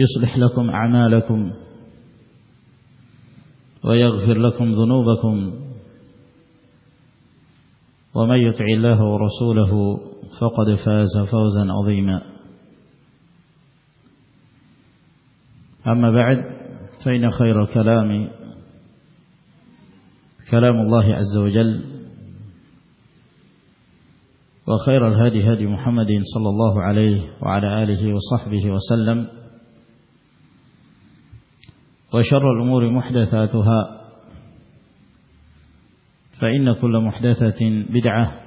يصلح لكم أعمالكم ويغفر لكم ذنوبكم ومن يطع الله ورسوله فقد فاز فوزا عظيما أما بعد فإن خير الكلام كلام الله عز وجل وخير الهادي هادي محمد صلى الله عليه وعلى آله وصحبه وسلم وعلى آله وصحبه وسلم وشر الأمور محدثاتها فإن كل محدثة بدعة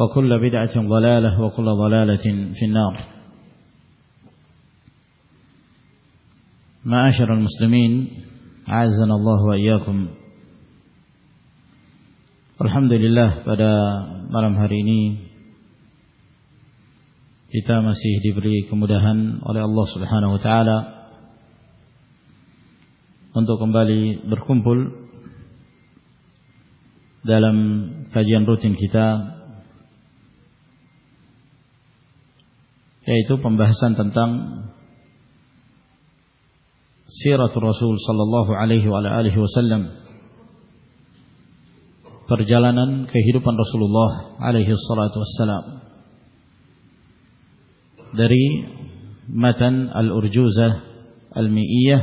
وكل بدعة ضلالة وكل ضلالة في النار معاشر المسلمين عزنا الله وإياكم الحمد لله بدا مرم هريني kita masih diberi kemudahan oleh Allah Subhanahu wa taala سنت کمبالی درکن پل دل روتین کتاب حسن اللہ علیہ وسلم اللہ وسلام دری متنج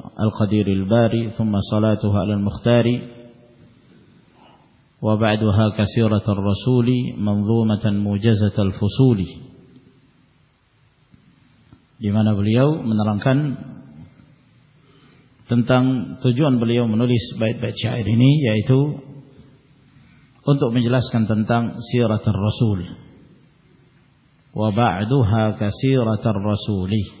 القدير الباري ثم صلاته على المختار وبعدها كسيرة الرسول منظومة موجزة الفصول tentang tujuan beliau menulis bait-bait syair ini yaitu untuk menjelaskan tentang siratul rasul wa مجلاس kasiratul تنگا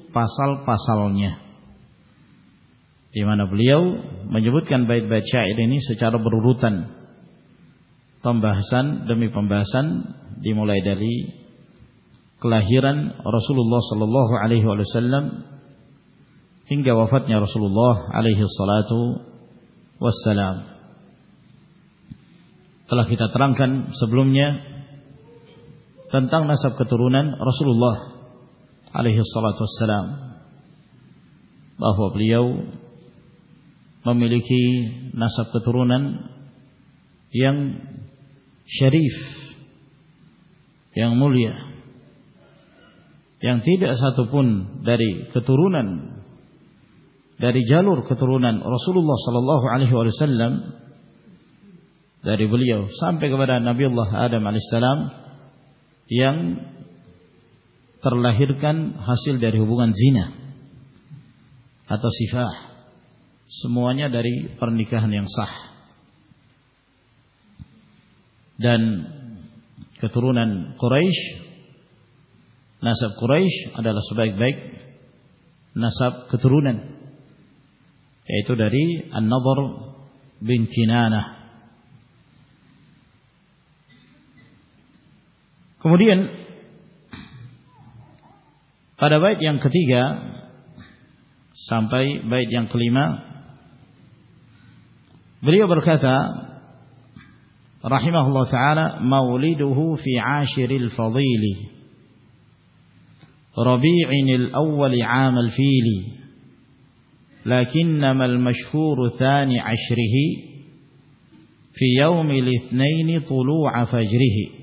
ڈمی پمب ر کلامکھ سبل تو علیہ علیحسلات بہبلی ممی لکھ نصب کترونن ینگ شریف ینگ یعن ینگ یعن تی پن داری کترونن داری جالور کترونن رسول اللہ صلی اللہ علیہ وسلم داری بلیو سامپے پیکبرا نبی اللہ آدم علیہ السلام ینگ لاہر گانسیل داری ہوب گان جی نتا سموایا داری پارنی سا دین کو نینش نسپائش آدھا بائک بائک نسب کترو نین ایتو داری آ نبر کمیڈی Pada bait yang ketiga sampai bait yang kelima beliau berkata rahimahullah taala mauliduhu fi ashiril fadhili ربيعن الأول عام الفيل لكنما المشهور ثاني عشره في يوم الاثنين طلوع فجره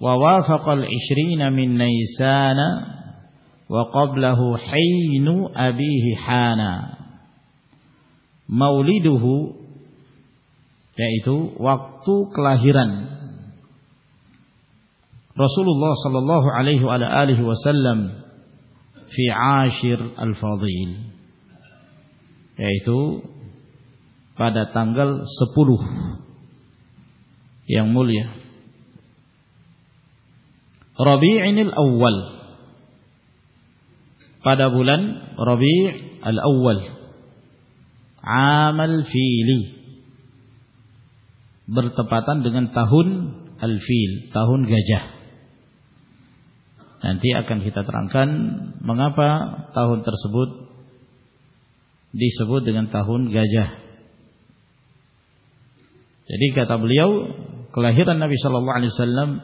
ووافق العشرين من نيسان وقبله حين أبيه حانا مولده yaitu yaitu waktu kelahiran Rasulullah sallallahu alaihi wa alihi wasallam fi ashir al-fadil pada tanggal 10 yang mulia ربیل اول بولن ربی المت پاتا ترکن ماں سب سب دہ بولیوران نبی صلی اللہ علیہ وسلم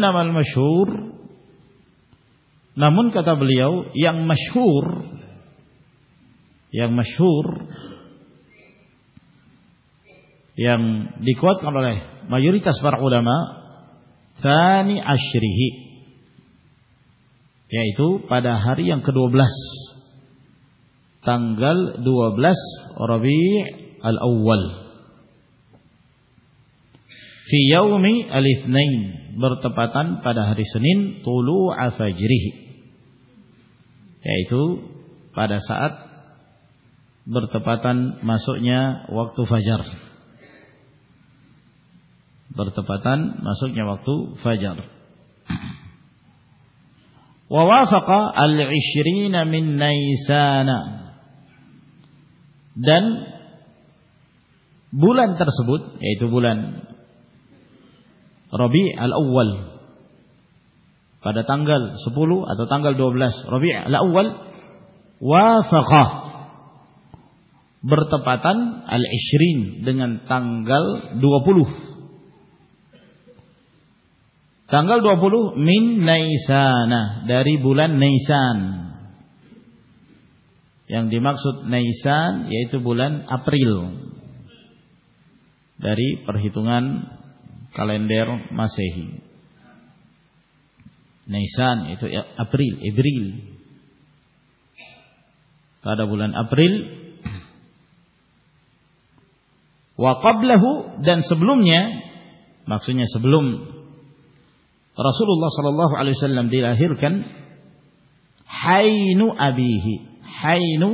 نامل مشہور نمون کتابلی میوری تسبر تنگ دوسر فیو می الیپت پہ ہریو افضرت ربھی الگ تانگل دو سخت پتن د تانگلو تنگلو مینسن دری بولن سن دن ابریل ڈری پڑن سے ہیانبریلن اپریلو دین سبلوم رسول اللہ صلی اللہ علیہ وسلم دل کن ابھی الحل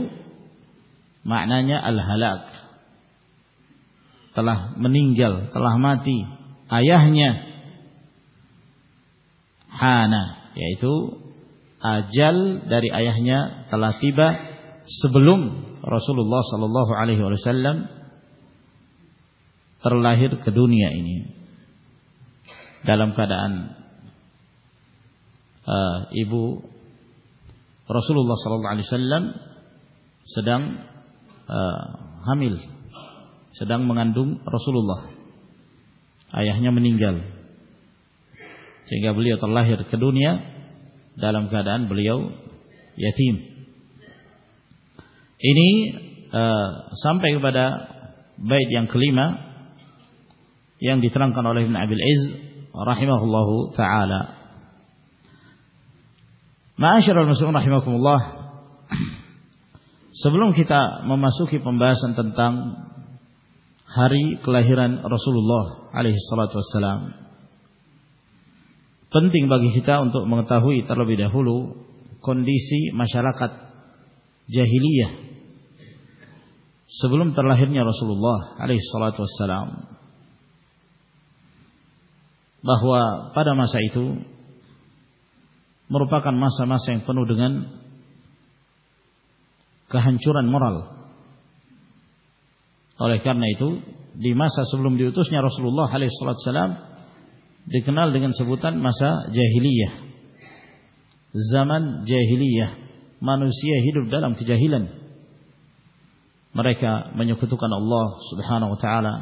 منی تلاہ ماتی آنو جل داری آئیا تا صبل رسول اللہ صلح رسول اللہ صلاح اللہ سم حامل مغاندم رسول اللہ منگل بلیا دان بلیو ایم کلو ما اسما کم لبل کتا ممبا سنتن ت ہارینسول رسول اللہ بہوا پادامت مرپاکان پن دن کہ مرال مسا جہلی منسی مرت کان لو ہانوا آنا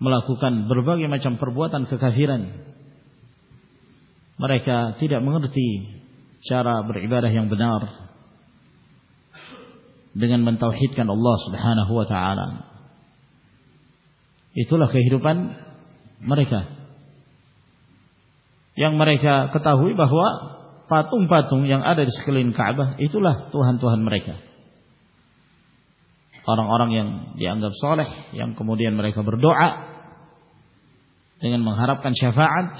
ملا کن بربکن ہیرن مرائی کا دیںن میں ہیرو پنکھا یا کتا ہوئی بہت ارسکلین اور من بردو آنگنگ ہرپن شاف آٹھ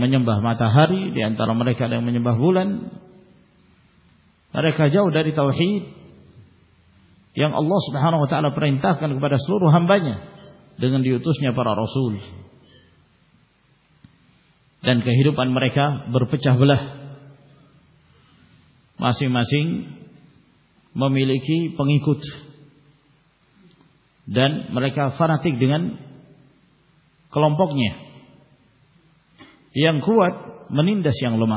مجھے ماتا ہری بیان تارا مرکن مجھے بہلن ارے کھا جاؤ داری تھی یعن اللہ نو روحام بائیں دوشنی پارا رسول ہیرو پان بریک برپ چاہ ماسین ممی لگی کت دین مرک دلم ینگ کور منی سیاں لما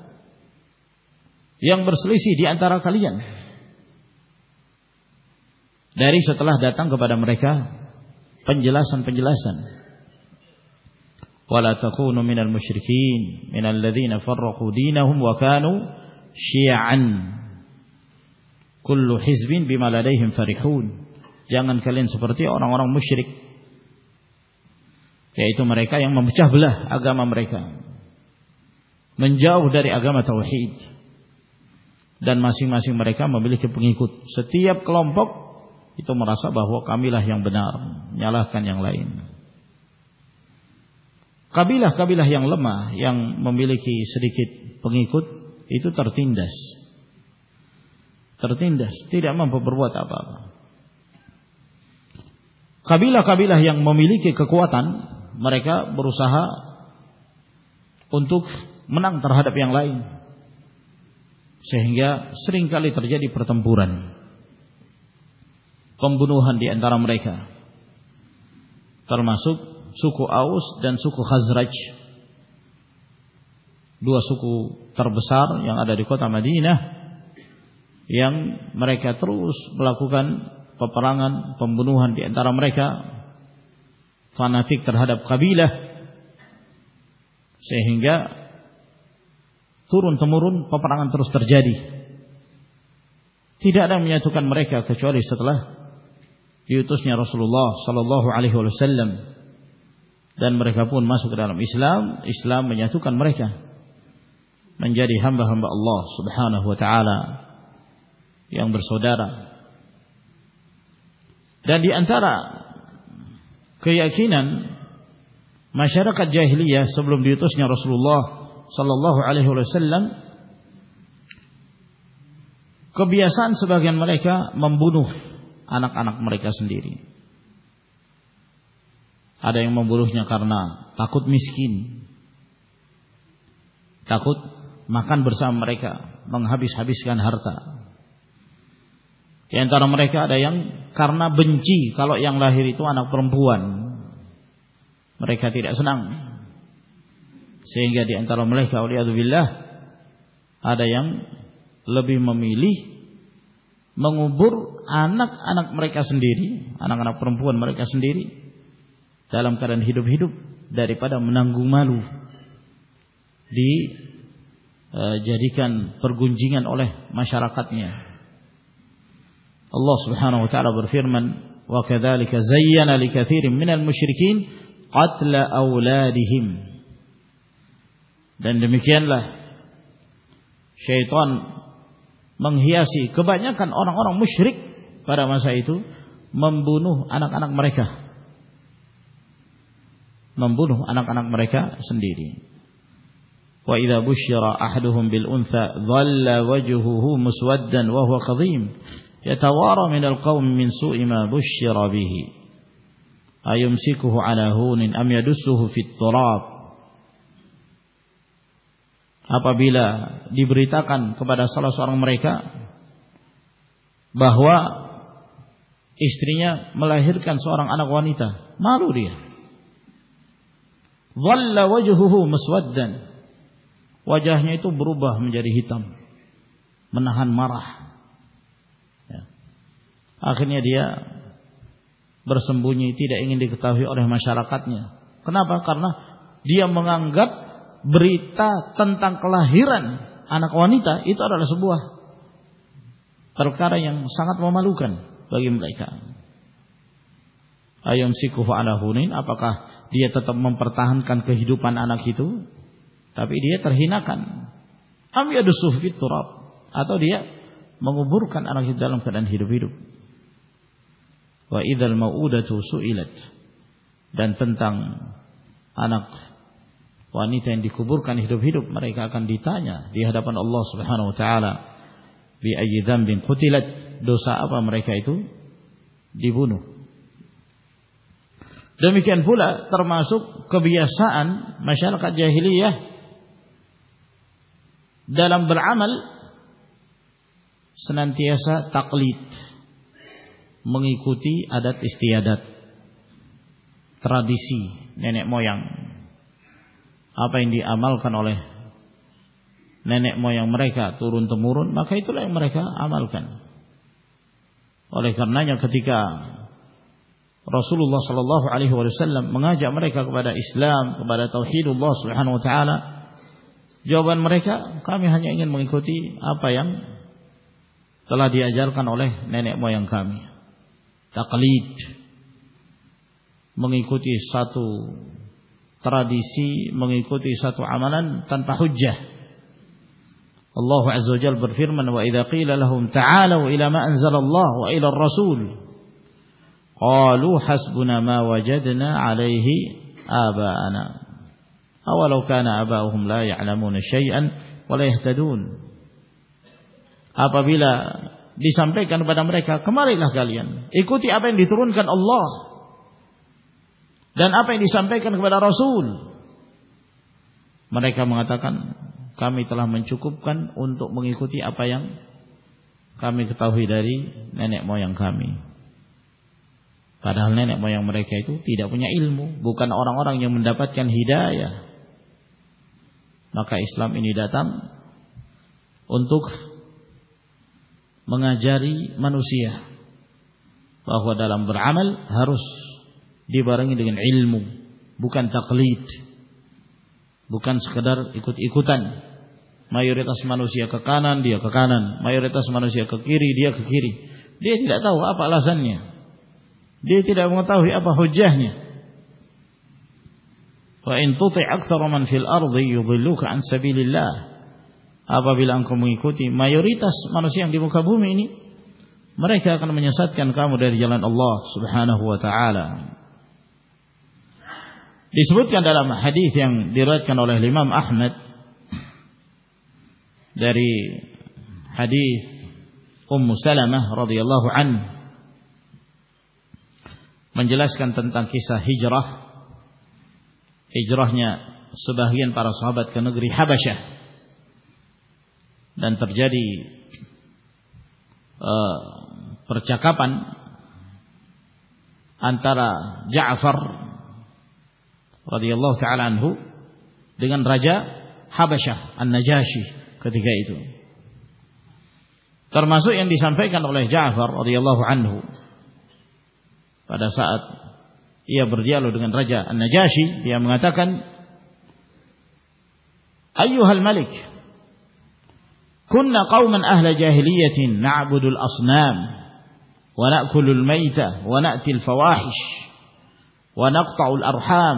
yang berselisih di antara kalian dari setelah datang kepada mereka penjelasan-penjelasan wala takunu minal musyrikin minal ladzina farraqu dinahum wa kanu syi'an kullu hizbin bima ladaihim farihun jangan kalian seperti orang-orang musyrik yaitu mereka yang memecah belah agama mereka menjauh dari agama tauhid دنماسی ماسی مریکا mummy لکھے پنگی کد ستیمپ یہ تو مراسا بہ ملا بنا line کبھی لما ممی لکھی کتن دس کبھی کبھی ممی لکھے ککوانا قنطو منگ ترہا پنگ لائن سہنگا شرجی پرتم پورن پمبنو ہنڈی ادارے ترم آؤس ہزر دکھ تربسار یاداری کو مین یار تروس بلا کن پپراگن پم بنونڈی درم ریکا پکڑ س ترون تو مرون پپرا انترستر جاری تی ڈارا چھکان مرے کیا چوری ستلا بیو تو لو علی سلم دن مر گا پون ماسکرم اسلام اسلامی ماشہ کا جہلی سبلس نیا رسلو ل سلے ہلو سل کبان سے بمبو آنا آنا مرکا سے دیر آدائ بمبو کارنا میسکن داخت مقان برسان ہرتا مدا کارنا بنچیانی تو بربوانس نا سنگیا دیاں اللہ آدھا لبھی ممیلی برک مرکاسندیری آنک آنک پرمپو مرکاشن دیر تعلق ہیرو ہیرب داری نگری کن پر گنجی گانے مشار کا نواب فیرمنگ مشرقین دن میتوسی پہنک مریک آپ بیلا دیبرتا کپڑے سو سرکا بہوا استری ملک آنا مارو ریا وجہ مارا آخر دیا برسم بو تیرہ ماشا شاید کن پا کر دیا منگان گپ ہیرنتا لسبوار ساگات بمویم گئی سکھ آپ پرتاہن کنوان آنکھ تب ہینڈ سو ترقی منگوار مل سنتی منتی استی میاں آپ آمال کن نیند مائن مریک ترون تو مورن باقی تو لڑائی کا امال کھانے کا کھتی کا رسول اللہ صلی اللہ علی السلام ماںجی مرکار اسلام کبحید اللہ سونا جو بن مرے کا کہ ہاں منگی کھتی آپ تلادی نیند مائن کمیا تکلیٹ منگی کتی ساتو tradisi mengikuti satu amalan tanpa hujjah. Allah Azza wa Jalla berfirman wa idza qila lahum ta'alu ila ma anzalallahu wa ila ar-rasul qalu hasbuna ma wajadna 'alayhi aba'ana aw law kana aba'uhum la ya'lamuna shay'an wa la yahtadun apabila disampaikan kepada mereka kemarilah kalian ikuti apa yang diturunkan Allah دن آپ نے سمپے رسول مرکن کمی تعلام choco کن ان منگی کھتی آپ کمی خطا ہوئی داری نینی مائن کمی کا نیند مائن مرکو تی دوں مو بوکن اور منتقل ہدایا نہ اسلام ان تم اناری منوسیا آمل ہاروس بکاندر میور ڈینندی آباب میوری تصمان مرکن ستیہ پارا سوابت پر چکا پن تر جاسر radhiyallahu taala anhu dengan raja Habasyah An-Najasyi ketika itu. Termasuk yang disampaikan oleh Ja'far radhiyallahu anhu pada saat ia berdialog dengan raja An-Najasyi dia mengatakan Ayyuhal Malik kunna qauman ahla jahiliyatin na'budu al-asnam وَنَأْكُلُ الْمَيْتَةِ وَنَأْتِي الْفَوَاحِشِ وَنَقْطَعُ الْأَرْحَامِ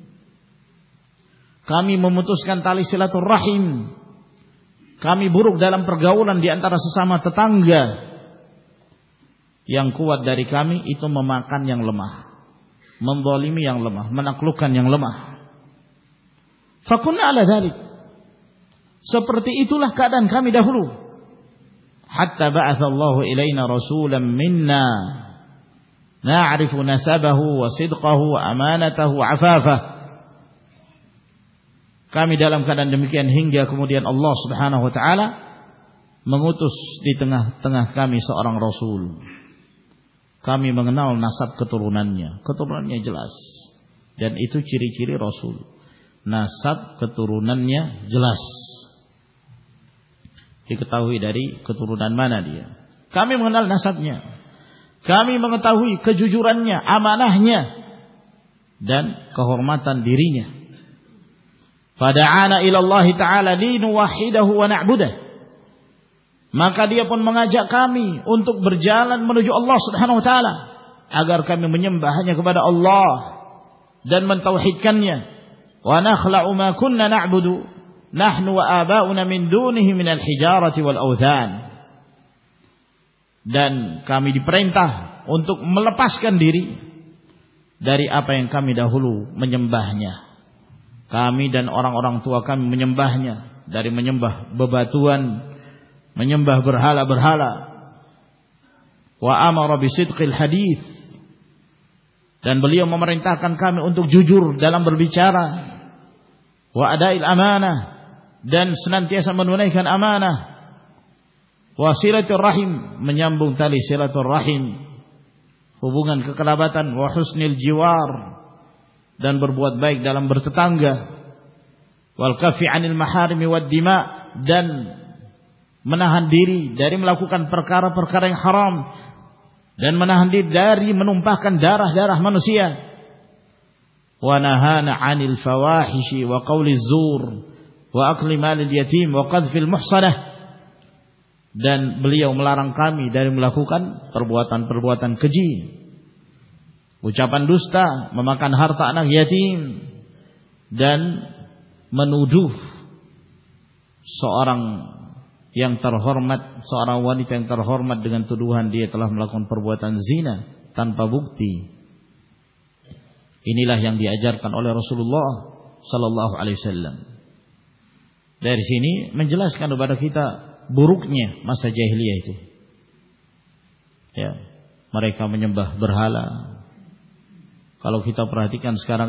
کامی ممتکیلا تو راہی کامی بلا گولا دی ان سام تنگ یا کتری کامیت مما Kargil منگولی mag لم منا کلو کان جنگ لم فکون سپرتی کا دن کا می ڈو ہاتھ لو نسو لینا بہو سید کہ میں کمی دلانکیا کمو دیا آگو تو اور رسول مغنا نا سب کتر جلس دین ایٹو چیری چیری رسول نا سب رو نیاسای داری مانا دیا مل نا سب نیا تا جوران دین کہ تنیا مطلب دری داری اپلو مجم بہنیا کمی ڈن اور مجم بہن داری مجموع مجم بہ برحال برحالا آم اور کل حدیث دن بلیہ ممرن کم ان ججور دلام بربیچارا دا امانا دن سنا سم منانا وو سیراچوراہیم بنتا سراچر راہیم کا کلابات واٹس نیل جیوار دن بربت بائیکتا محرمی پر مناحم درا جارا منشیا انگلار کجی وہ چا پن روستا مماقن ہر تک سر متر تو صلی اللہ علیہ اللہ درسی نہیں مجلاس بار بروکے مرکز بہ برحال کالو کتا کے انسکار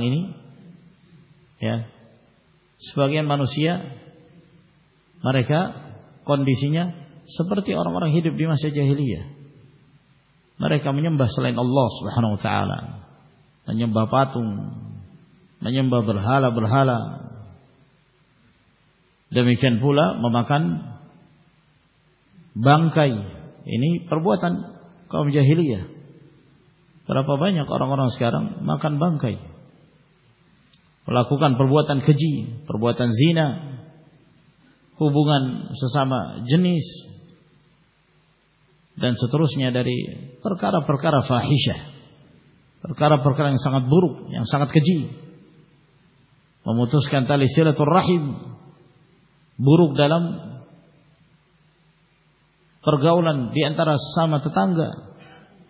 منشیا مرے کا سبرتی اور سے جہیلی مرے کا مجمبہ سلائی مجمبا پاتم برہالا برہالا دمیشن پھولا مماکان بنکائی انبوان کا جہلی ہے پرش پرکارا پرکارجی راہیم بروک ڈلم پر گولہ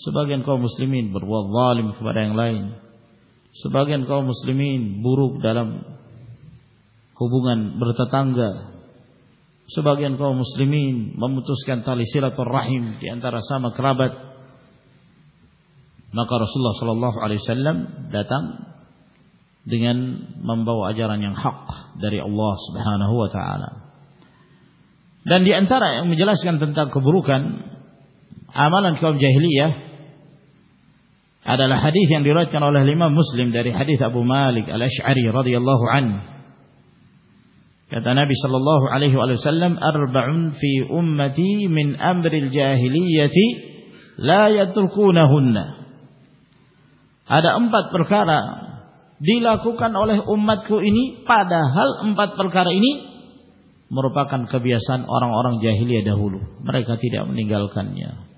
صبح کے ان کو مسلم صبح کے ان کو مسلمین صبح کے انقوا مسلمین ممتس کے انتلۃ الرحیم کے اندر صلی اللہ علیہ وسلم amalan kaum jahiliyah adalah hadis yang diriwayatkan oleh lima Muslim dari hadis Abu Malik Al-Asy'ari radhiyallahu an. Kata Nabi sallallahu alaihi wasallam, "Arba'un fi ummati min amri al-jahiliyyati la yatrukunahunna." Ada empat perkara dilakukan oleh umatku ini padahal empat perkara ini merupakan kebiasaan orang-orang jahiliyah dahulu. Mereka tidak meninggalkannya.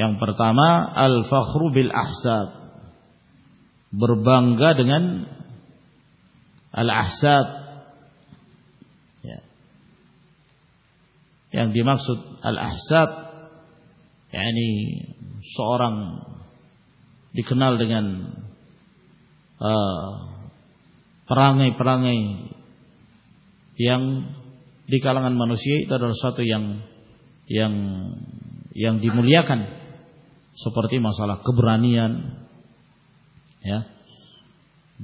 یم پرتامہ الخرو ال احساد بربنگا دن الحسد M دیماک الحساب N سورن دی کنالی پرانے یعن دیگان منسی م سپرتی مسا قبرانی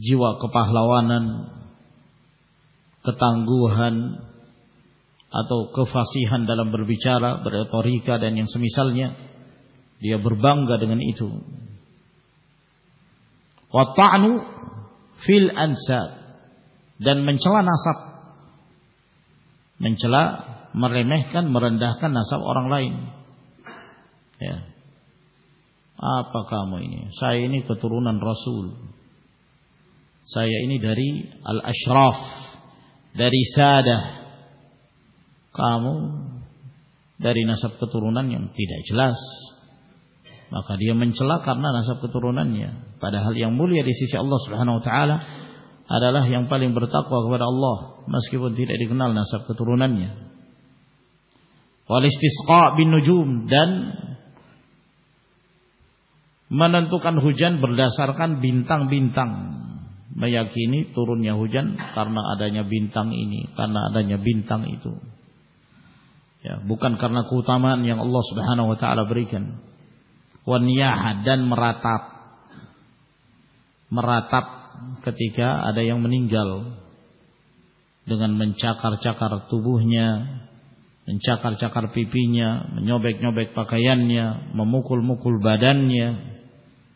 جیوا کپا لوانتو کفاسی ہم دلانا برچارا برو ریئن سمسالیاں بربامن ناساب مرائی میں حکن مرن ناسپ اور Apa kamu ini? Saya ini keturunan Rasul. Saya ini dari Al-Ashraf. Dari Sadah. Kamu dari nasab keturunan yang tidak jelas. Maka dia mencela karena nasab keturunannya. Padahal yang mulia di sisi Allah Subhanahu Wa Taala adalah yang paling bertakwa kepada Allah. Meskipun tidak dikenal nasab keturunannya. Walistisqa bin Nujum. Dan من توانجن برداسار کن بنتان بنتن میری ترنجن کرنا کرنا آدھے بنتنگ بکن کرنا کوام لسانوں کے آدھے منی چا کار چاقر تبوی منچا کر چاکر پیپی پکانے ممکل موکل بدن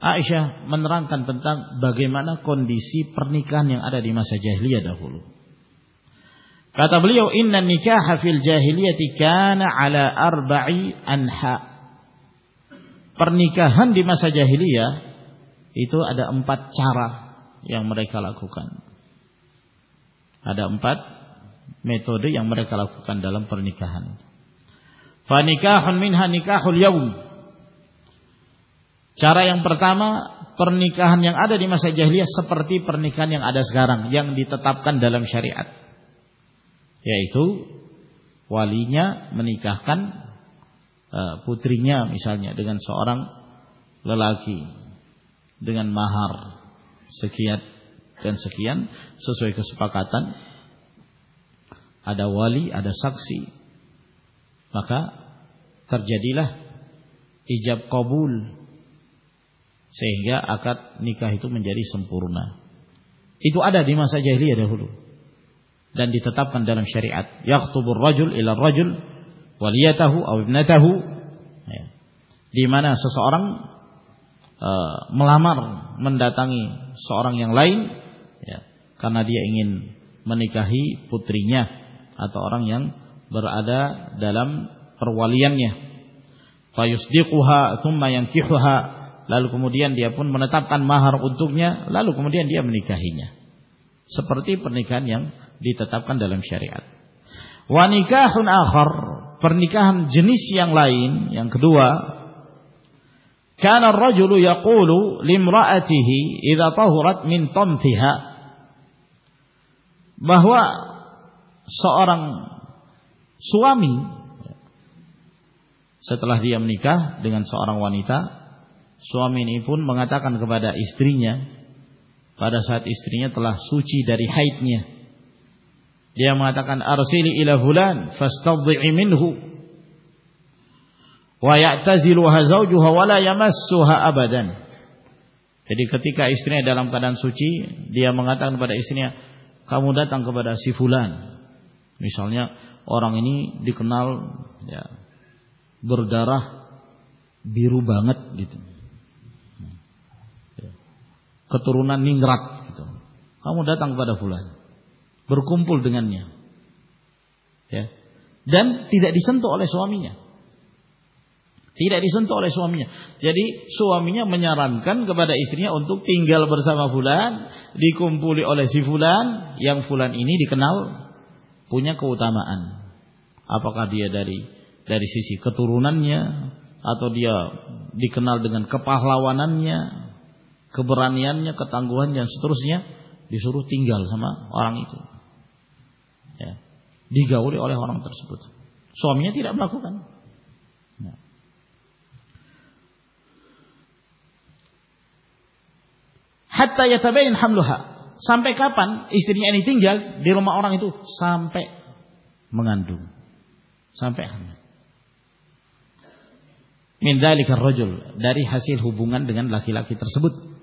بگاسا بھلی کا دمپاتاؤن چارا یاما پرنی کہانی پرنی آدس منی کہ پوتریں دکن سورن للاکی دن مہار سکھ سخیا آدا ولی آد سب قبول سہگیا آکت نکاہی تو مجھے یہ تو آدادی ری ہلو تاپری بر رجول رجل ولی ابنیتا ہس اور ملام کانا دیا ایگین منی پوتری اور آدا دلیا تم کا لالو کمیاں لالو کم ڈی سرتی پرنی کاپک ونی کا رجو لمنی کا سوامی نے پُن بہات باد استری نیا سات استری نا تو سوچی داری ہائیٹ نیا دیہ مغن فوائل کتکا استرین دلام کا دن سوچی دیہ مغا تا با اسری من سیفولہ اور دیكنل بردارہ بیروباغت کترونا نینراکل رکوم پھول دنیا دین تیرہ سن تو سوامی ہے تیرہ دس تو سوامی ہے جی سوامیہ مجھے ران کر اسری تینگیل برسا فلان پول فلان یا ایم فولہ انی ریکنالل کو آپ کا دیا داری داری کترونا آپ دیا دیکن دن کا پا خبر نیا کا تنگو سیاں سرو تنجل سامان اور دی گھاڑی اور سبت سو میرے کو حاملوحا سام پہ کاپان اسرین تنجال دران پہ منگان داری حاصل ہو بن گیا لاخی لاخی تر سبت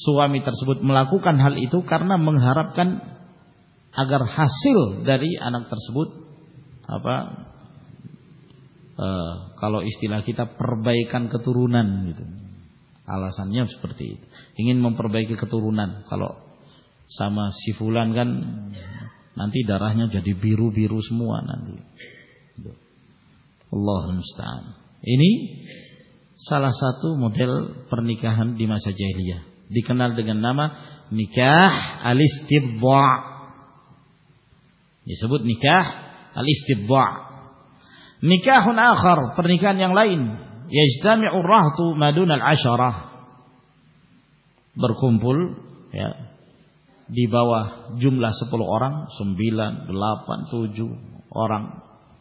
سوامی طرح ملاقال اتو کرنا منگار اگر حاصل استیلہ پربائی رونا ہنگین مم پرفولان گانتی مدل پرنیما سا جہیا دیکن دیکھا اسٹیبا نکاح نا لائن برکھم پل جملہ سب اور سمن پانچ اور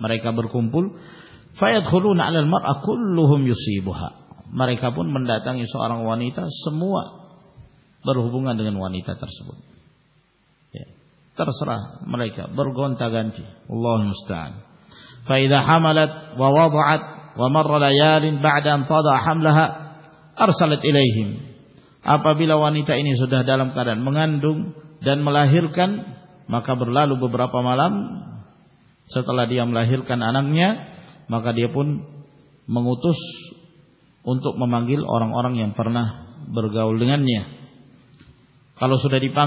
مرک برکھم پلو نم آخلو ہم یوس یہ بہت مرکن اور بروانی ترسرا ملائی گان کی ملا روا سال الائم آپ مند دن مہر کن مر لال برپا ما سلادی ہم لیرکن آنام من منتق مرن اور پر گوگن ہرس دہتا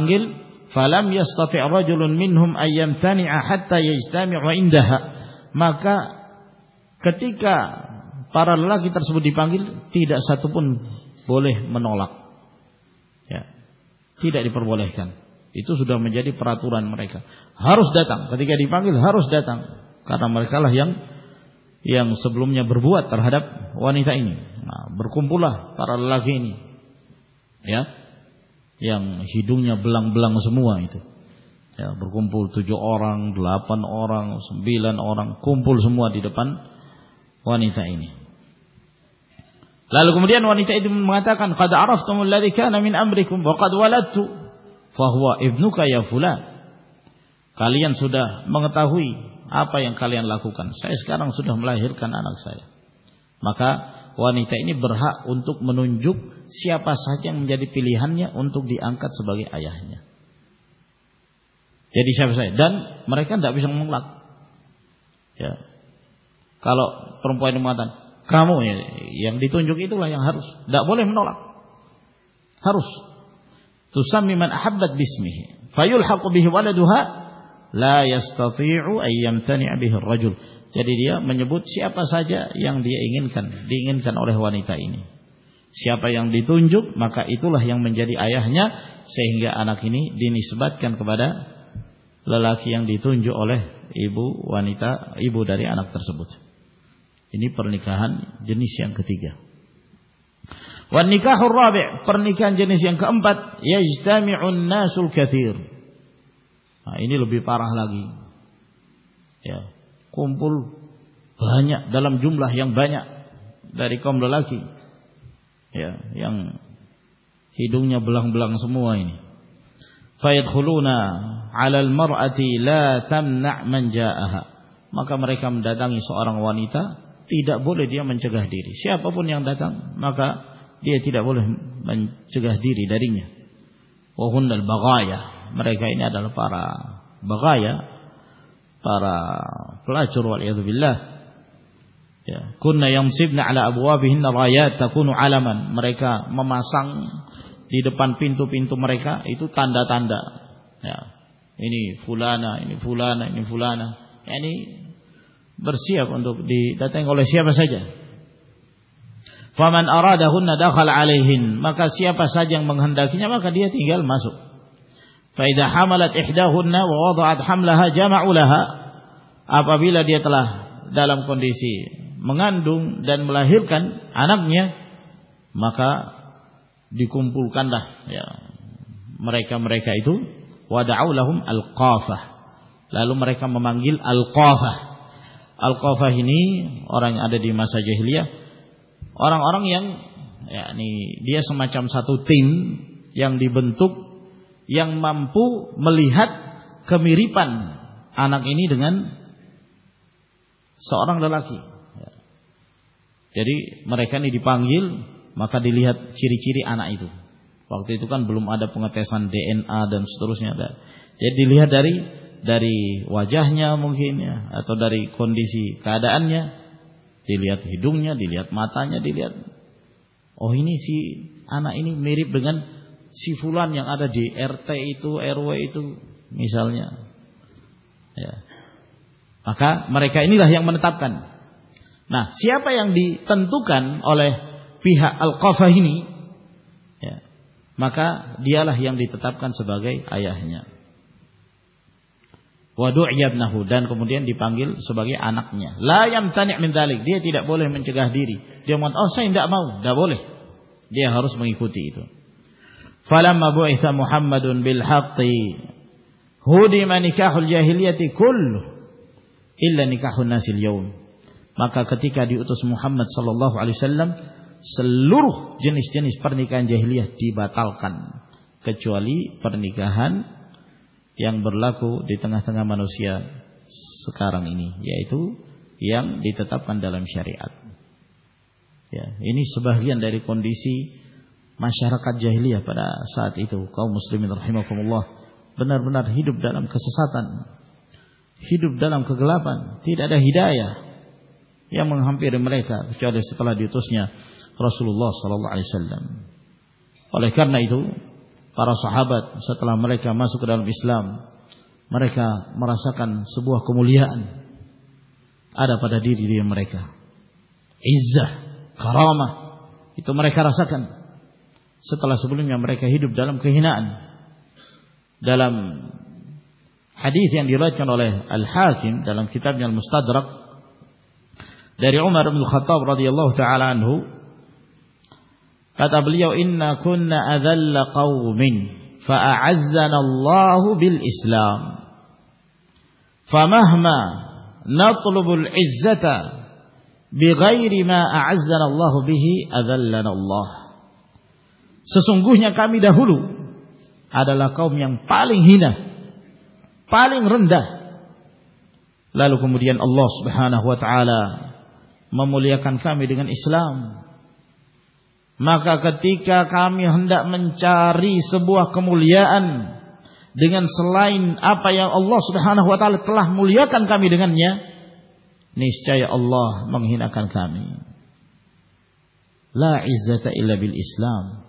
ہر اس مرکل برکم بولا پارا اللہ یا کمپول سم پنتا لال کمبری کالیا منگتا ہوئی برہ انتوک منجوگ سیا پا ساکیاں پیلیح انتوک دی آن کا بگی آئی تو انجوگ ہاروس تو سامان لاستا ری مجھے پاؤں دی تنگ منجر آیا ہنگا آنا کن دینے کا بادہ لاکھ دی تنوانی سبوت ان پرنی جنسیاں کھتی گیا ویکا ہونی جنسل بھی پارہ لگی یا کوملا یگ ڈوں بلنگ بلنگ نا لم نجا مکمر شیپونگل منچ گیری ڈاری بگایا مرکا یہ پارا بگایا پارا چور بوا بھی آلامن مریکا مما سن پان پینتو پنت مرکا یہ تو تاندا تاندا فولہ نا فلانا نا برابن سیا پہ ساجا پامین آرادہ داخلہ آلے ہین چیا پاس منگانا کھینچا مقل ماسو فَإِذَا حَمَلَتْ إِحْدَاهُنَّ وَوَضَعَتْ حَمْلَهَا جَمَعُ لَهَا Apabila dia telah dalam kondisi mengandung dan melahirkan anaknya maka dikumpulkanlah mereka-mereka itu وَدَعُوا لَهُمْ أَلْقَافَةً Lalu mereka memanggil Al-Qafah Al-Qafah ini orang yang ada di masa jahiliyah orang-orang yang yakni dia semacam satu tim yang dibentuk یانپو ملیحت کمیر پان آنا دلا مرکان مقا دلی cherry cherry آنا پوکان بلوم آداب پوا تسان سوا دلی داری داری واجہ موغی نے کنڈی کا دیا ڈلیحت ماتا ڈلیحت اوہنی سن میرے دن سفولہ جی ارت اتو ارو مثال کھائے لاہیا میں تاپ کن سیا پائن دی تنطوق الکافہ دیا لاہن دیتا سب گی آیا دین کو مدد دیپانگل سب گی آنگ لائن تن دے تین بولے گا دھیرے معابول دے ہرس منگی کو فلما بعث محمد بالحق هدم نكاح الجاهلية كله إلا نكاح الناس اليوم maka ketika diutus Muhammad sallallahu alaihi wasallam seluruh jenis-jenis pernikahan jahiliyah dibatalkan kecuali pernikahan yang berlaku di tengah-tengah manusia sekarang ini yaitu yang ditetapkan dalam syariat ya ini sebagian dari kondisi گلایا ہمارا صحابت مریکا سکما مل پی مرے کا سکن setelah sebelumnya mereka hidup dalam kehinaan. Dalam hadis yang diriwayatkan oleh Al-Hakim dalam kitabnya Al-Mustadrak dari Umar bin Khattab radhiyallahu taala anhu kata beliau inna kunna adhall qaumin fa'azzana Allahu bil Islam. فمهما نطلب العزة بغير ما أعزنا الله به أذلنا الله سسنگامی لالو کم اللہ maiden اسلامیہ اللہ کن کا میزت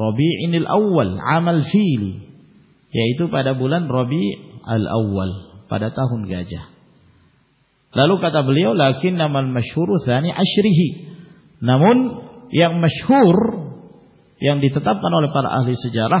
روبیل روبی الشوری تب بنولہ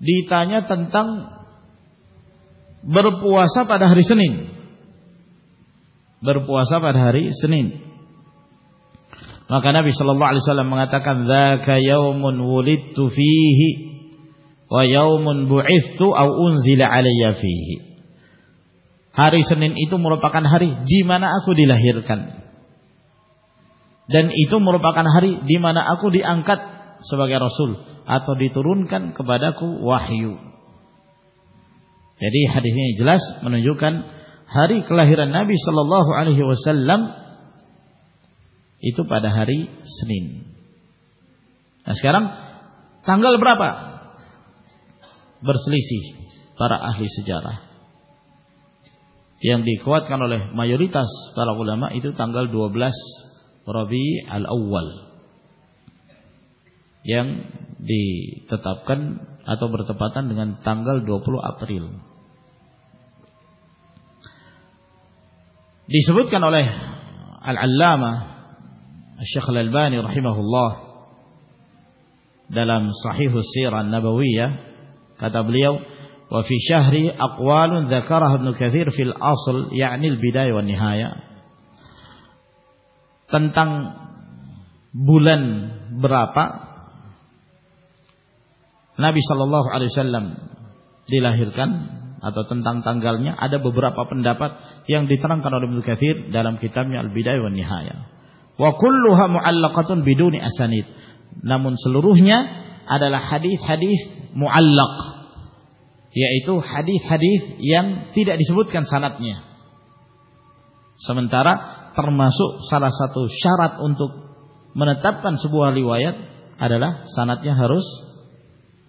مرپن ہاری جی مکو مرپن ہاری دی مکو دی آن کا رسول atau diturunkan kepadaku wahyu. Jadi hadis ini jelas menunjukkan hari kelahiran Nabi Shallallahu Alaihi Wasallam itu pada hari Senin. Nah sekarang tanggal berapa? Berselisih para ahli sejarah. Yang dikuatkan oleh mayoritas para ulama itu tanggal 12 Rabi al-Awwal. yang ditetapkan atau bertepatan dengan tanggal 20 April. Disebutkan oleh Al-Allamah Syekh Al-Albani rahimahullah dalam Sahih Sirah Nabawiyah kata beliau wa fi syahri aqwalun dzakarah Ibnu Katsir fil asl yakni al-bidayah wan nihayah tentang bulan berapa نبی صلاح علیہ اللہ دیلاس مو اللہ تی سبت کن سان سمن ترا ترما سو سارا ساتو شارت ان سبوا ارا سناتی ہر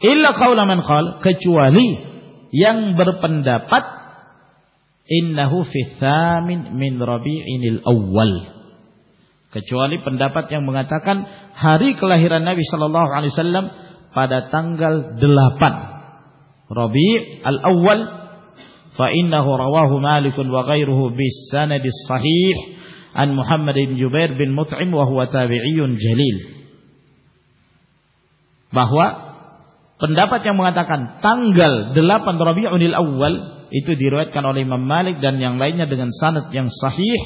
illa man khal, kecuali yang berpendapat innahu fi thamin min rabi'inil awwal kecuali pendapat yang mengatakan hari kelahiran Nabi sallallahu alaihi wasallam pada tanggal 8 Rabi' al Awal fa innahu rawahu Malik wa ghairuhu bis sanadis sahih an Muhammad bin Jubair bin Mut'im wa huwa tabi'iyun jalil bahwa Pendapat yang mengatakan tanggal 8 Rabiul Awal itu diriwayatkan oleh Imam Malik dan yang lainnya dengan sanad yang sahih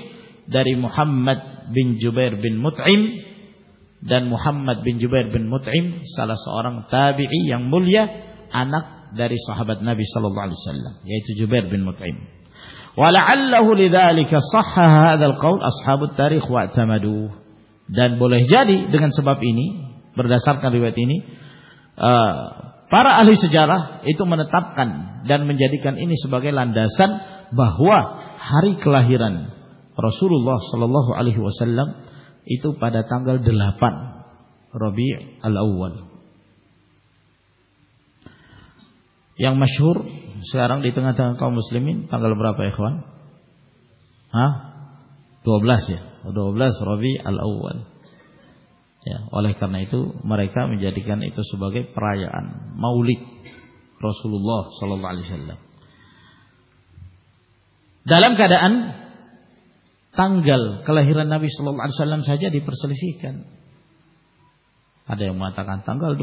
dari Muhammad bin Jubair bin Mut'im dan Muhammad bin Jubair bin Mut'im salah seorang tabi'i yang mulia anak dari sahabat Nabi sallallahu alaihi wasallam yaitu Jubair bin Mut'im. Wala'allahu lidzalika sahha hadzal qaul ashabut tarikh wa'tamadu dan boleh jadi dengan sebab ini berdasarkan riwayat ini پاراس منسوب صلی اللہ علیہ وسلم دل پان ربی الگ مشہور سر مسلم برابن سے ربی ال مر کا تانگل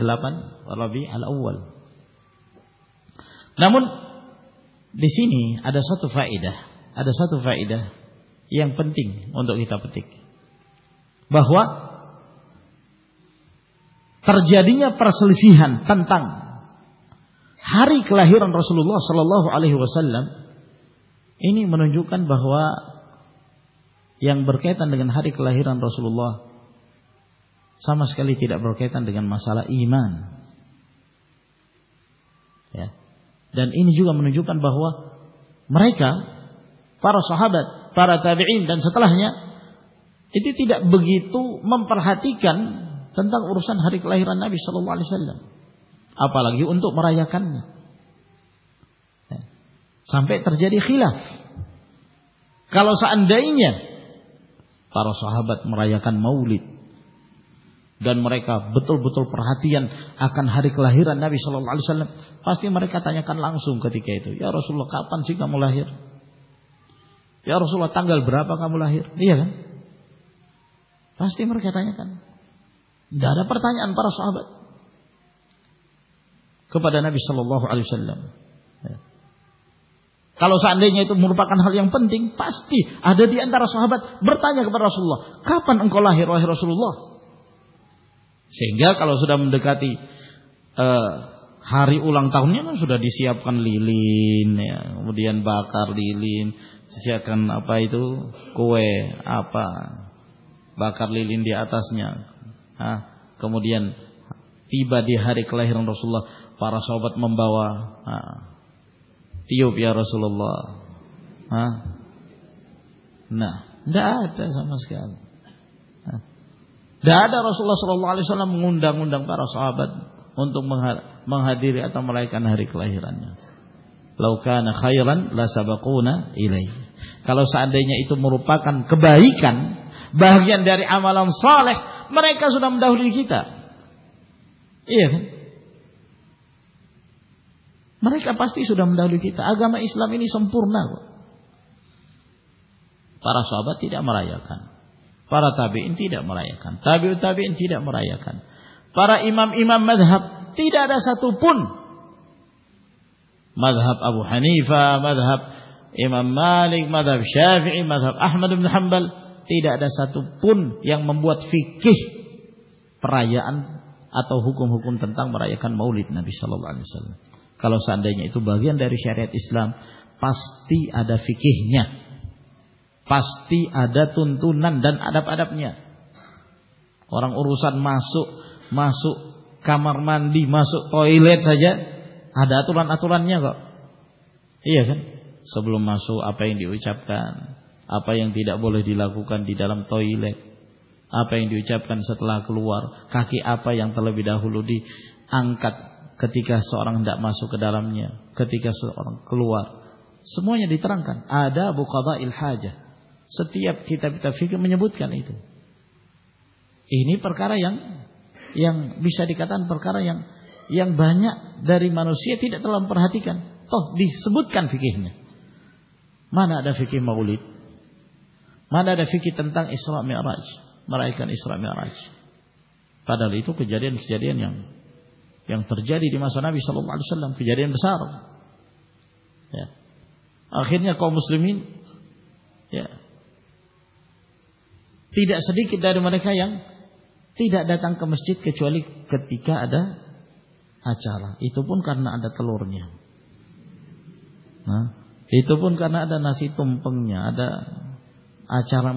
گلاپن ڈسینی آدھافی ستفا پنتی اندو گیتا پتی بہواجی ہان پنتان ہاری کلا ہران رسول اللہ علی انجوا برقیہ تنڈن ہاری کل ہیران رسول اللہ سماج کلی تیرا برقیہ تنڈ گن مسا ایمان دن جم نج بہوا مرائی کا پار ساہاب سے جدید بگی تو مم پارہتی ارسان ہری کلاہ ریسول آل سر لین آپ لگی اندر مراق سمجی کا کالو سا دے پارسبد مراق مؤلک دن مرے کا بتل بتاتی ہاریکنیا آلو سر لاسٹی مر کیا سم کتی کہ مولا ہیر یا رسو لوگ تانگل براہ کا مولا ہیرتی مر کیا ان پر سہابت کپتان کا لال سنتے مور پا کن ہار لگ پاس تھی اندرا سوبت برتا سول کا پن کو ہیرو ہیرو سر لوگ ہار امنگا نا سیاپیئن با کرس نیا ہاں کموڈیا تی بادی ہارے کلر رسول پارا سوت ممبا تیویہ رسول ہاں سمجھ گیا در رس اللہ علیہ السلام پارا سو آباد اندو دیر اتمائی ہری کلائر لوکا نا خیال کوئی ہم دوری کیتا من پاس تیس ہم دہلی کی گامہ اسلامی سمپورن ہوا سواب تیرہ مرائی پارا مرائی ابو احمد حکوم تن مرائی یا پاس آدھا تنطن آداب ادب اور کمر منسوخ آدھا تو آپ یہ سبل ماسو آپ انڈیو چپ کن آپ دل آپ کو آپ اِنڈی چپ کن سا کلوار کا کپیاں تلو دے آن کا کتی کاسو اور کتی کا سو اور کلوار سمجھو دی ترکن آدھا بکا اِلحا جا مجب پر میں کو مسلم تی دیکھا مسجد کا چولی آچار یہ تو آچارتی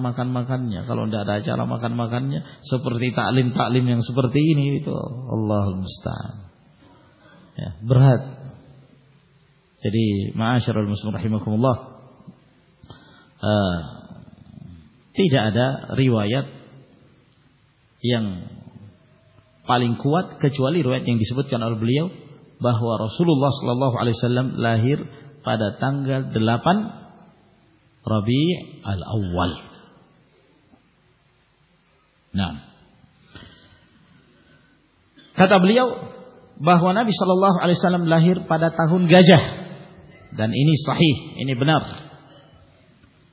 بلیوا رسول اللہ پادی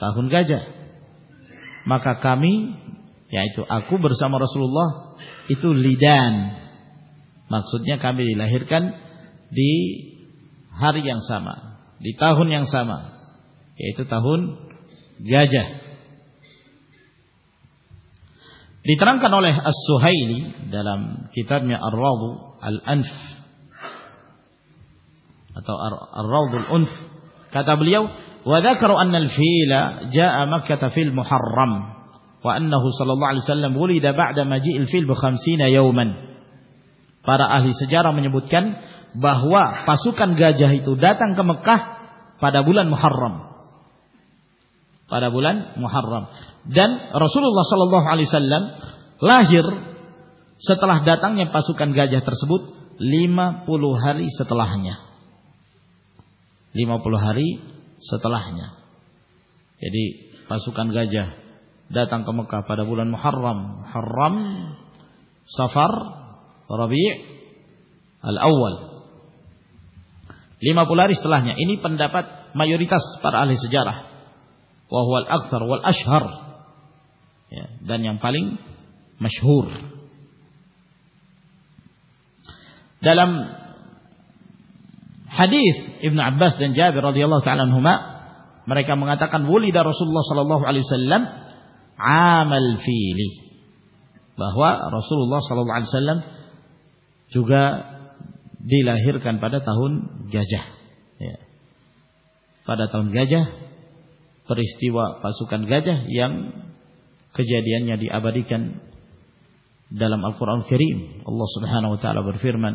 تاہون گجر میتھو آکو بر سام دین سامکنگ کا تابو وذكروا أن الفيل جاء مكة في المحرم وأنه صلى الله عليه وسلم ولد بعد مجيء الفيل بخمسين يوما para ahli sejarah menyebutkan bahwa pasukan gajah itu datang ke Mekah pada bulan Muharram. Pada bulan Muharram. Dan Rasulullah sallallahu alaihi wasallam lahir setelah datangnya pasukan gajah tersebut 50 hari setelahnya. 50 hari ستلادی پشوکن گج د کا مکہ پر بولن ہر رم ہر رم سفر اول Lima پلاری سلاح انہیں پن دیورس پر آلح سے جا رہا اکثر اشہر دنیا پال مشہور دلم رسم جگا دیر کنجا تاؤن گزا پریشی گزا یم خیا آباری اپوران سلیحر فیرمن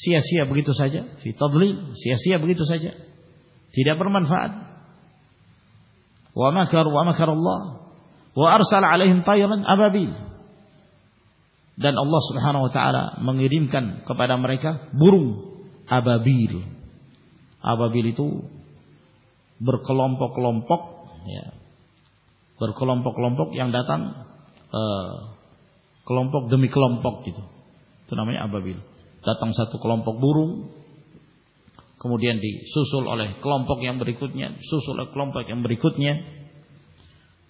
سیاسی ابگی تو ساج تبلیل منفاط میں dan Allah Subhanahu wa taala mengirimkan kepada mereka burung ababil. Ababil itu berkelompok-kelompok ya. Berkelompok-kelompok yang datang eh, kelompok demi kelompok gitu. Itu namanya ababil. Datang satu kelompok burung kemudian disusul oleh kelompok yang berikutnya, susul oleh kelompok yang berikutnya.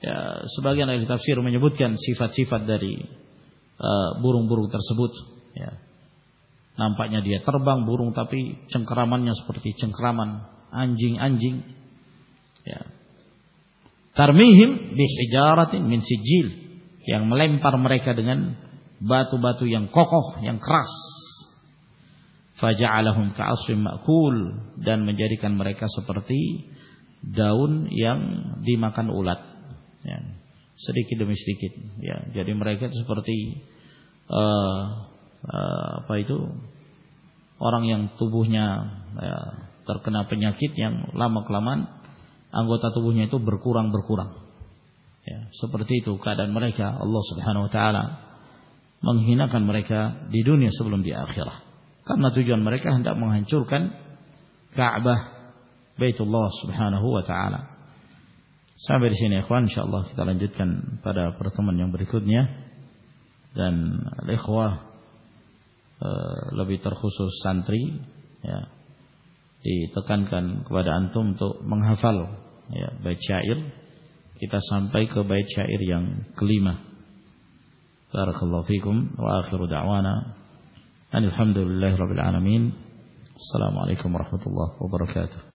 Ya, sebagian ahli tafsir menyebutkan sifat-sifat dari بوروں بور سبت نام پائی بھگ بورئی چنکرامان چنکرامان ترمیم jail یاں ملائی کا سوپرتی مواد سر کی دستری کیت مرائی سوپرتی کرکنا پا کن لا من آتا تو برکوران برکور سوپرتی تو لسان ہوتا منگا گان مرکیا دی دونوں سب لوگ بھائی تو لسان ہونا الحمد اللہ السلام علیکم و رحمۃ اللہ وبرکاتہ